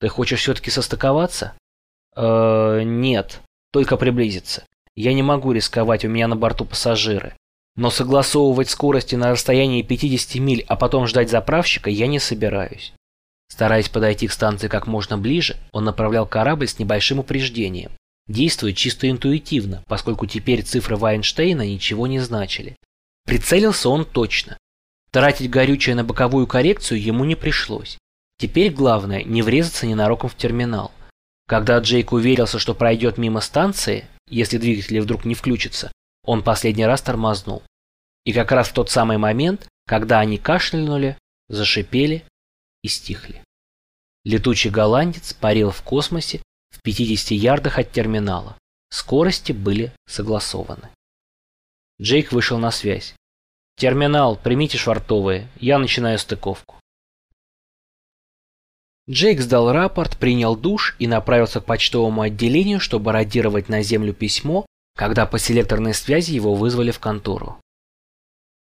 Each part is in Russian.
Ты хочешь все-таки состыковаться? Э, нет, только приблизиться. Я не могу рисковать, у меня на борту пассажиры. Но согласовывать скорости на расстоянии 50 миль, а потом ждать заправщика я не собираюсь. Стараясь подойти к станции как можно ближе, он направлял корабль с небольшим упреждением, действуя чисто интуитивно, поскольку теперь цифры Вайнштейна ничего не значили. Прицелился он точно. Тратить горючее на боковую коррекцию ему не пришлось. Теперь главное не врезаться ненароком в терминал. Когда Джейк уверился, что пройдет мимо станции, если двигатели вдруг не включатся, он последний раз тормознул. И как раз в тот самый момент, когда они кашлянули, зашипели и стихли. Летучий голландец парил в космосе в 50 ярдах от терминала. Скорости были согласованы. Джейк вышел на связь. «Терминал, примите швартовые, я начинаю стыковку». Джейк сдал рапорт, принял душ и направился к почтовому отделению, чтобы радировать на землю письмо, когда по селекторной связи его вызвали в контору.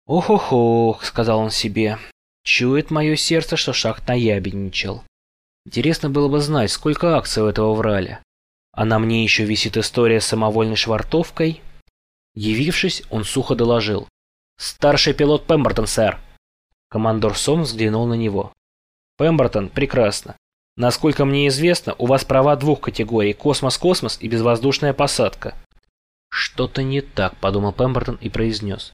«Ох-ох-ох», — сказал он себе, — «чует мое сердце, что шахт наябедничал. Интересно было бы знать, сколько акций у этого врали. А на мне еще висит история с самовольной швартовкой». Явившись, он сухо доложил. «Старший пилот Пембертон, сэр». Командор Сом взглянул на него. Пембертон, прекрасно. Насколько мне известно, у вас права двух категорий – космос-космос и безвоздушная посадка. Что-то не так, подумал Пембертон и произнес.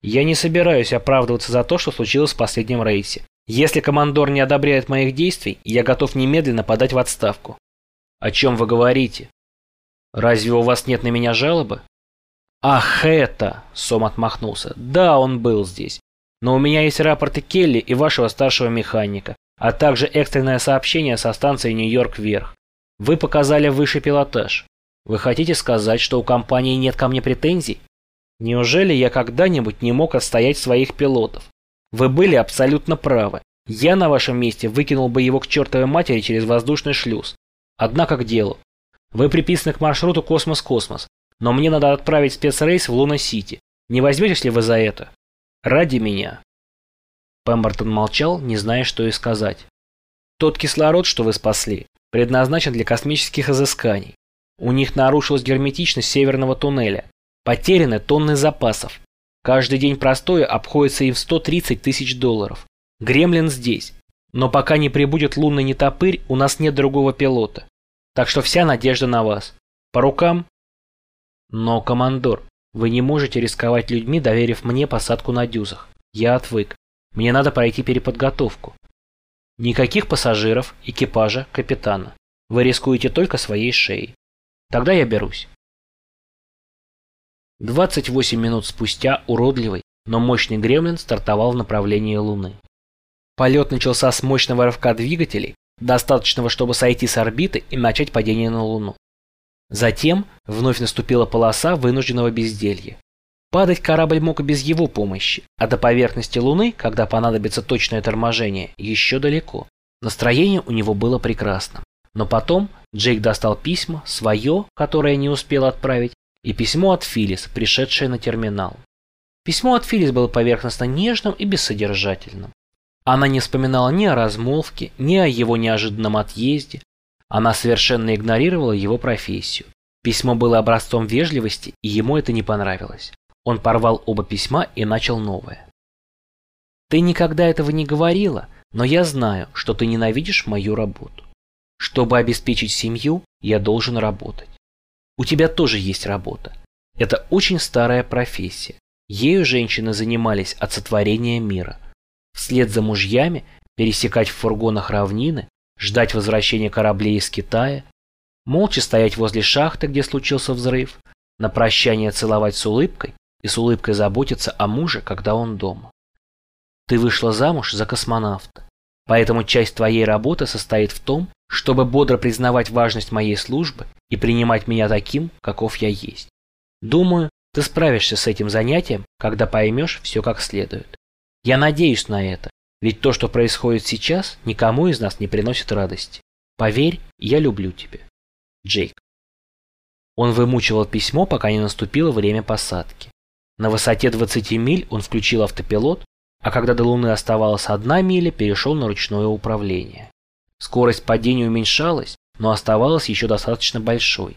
Я не собираюсь оправдываться за то, что случилось в последнем рейсе. Если командор не одобряет моих действий, я готов немедленно подать в отставку. О чем вы говорите? Разве у вас нет на меня жалобы? Ах, это! Сом отмахнулся. Да, он был здесь. Но у меня есть рапорты Келли и вашего старшего механика а также экстренное сообщение со станции Нью-Йорк вверх. Вы показали высший пилотаж. Вы хотите сказать, что у компании нет ко мне претензий? Неужели я когда-нибудь не мог отстоять своих пилотов? Вы были абсолютно правы. Я на вашем месте выкинул бы его к чертовой матери через воздушный шлюз. Однако к делу. Вы приписаны к маршруту Космос-Космос, но мне надо отправить спецрейс в Луна-Сити. Не возьметесь ли вы за это? Ради меня. Пембертон молчал, не зная, что и сказать. «Тот кислород, что вы спасли, предназначен для космических изысканий. У них нарушилась герметичность северного туннеля. Потеряны тонны запасов. Каждый день простоя обходится им в 130 тысяч долларов. Гремлин здесь. Но пока не прибудет лунный нетопырь, у нас нет другого пилота. Так что вся надежда на вас. По рукам? Но, командор, вы не можете рисковать людьми, доверив мне посадку на дюзах. Я отвык. Мне надо пройти переподготовку. Никаких пассажиров, экипажа, капитана. Вы рискуете только своей шеей. Тогда я берусь. 28 минут спустя уродливый, но мощный гремлин стартовал в направлении Луны. Полет начался с мощного рывка двигателей, достаточного, чтобы сойти с орбиты и начать падение на Луну. Затем вновь наступила полоса вынужденного безделья. Падать корабль мог и без его помощи, а до поверхности Луны, когда понадобится точное торможение, еще далеко. Настроение у него было прекрасным. Но потом Джейк достал письма, свое, которое не успел отправить, и письмо от Филлис, пришедшее на терминал. Письмо от Филлис было поверхностно нежным и бессодержательным. Она не вспоминала ни о размолвке, ни о его неожиданном отъезде. Она совершенно игнорировала его профессию. Письмо было образцом вежливости, и ему это не понравилось. Он порвал оба письма и начал новое. «Ты никогда этого не говорила, но я знаю, что ты ненавидишь мою работу. Чтобы обеспечить семью, я должен работать. У тебя тоже есть работа. Это очень старая профессия. Ею женщины занимались от сотворения мира. Вслед за мужьями пересекать в фургонах равнины, ждать возвращения кораблей из Китая, молча стоять возле шахты, где случился взрыв, на прощание целовать с улыбкой и с улыбкой заботиться о муже, когда он дома. Ты вышла замуж за космонавта, поэтому часть твоей работы состоит в том, чтобы бодро признавать важность моей службы и принимать меня таким, каков я есть. Думаю, ты справишься с этим занятием, когда поймешь все как следует. Я надеюсь на это, ведь то, что происходит сейчас, никому из нас не приносит радости. Поверь, я люблю тебя. Джейк. Он вымучивал письмо, пока не наступило время посадки. На высоте 20 миль он включил автопилот, а когда до Луны оставалась одна миля, перешел на ручное управление. Скорость падения уменьшалась, но оставалась еще достаточно большой.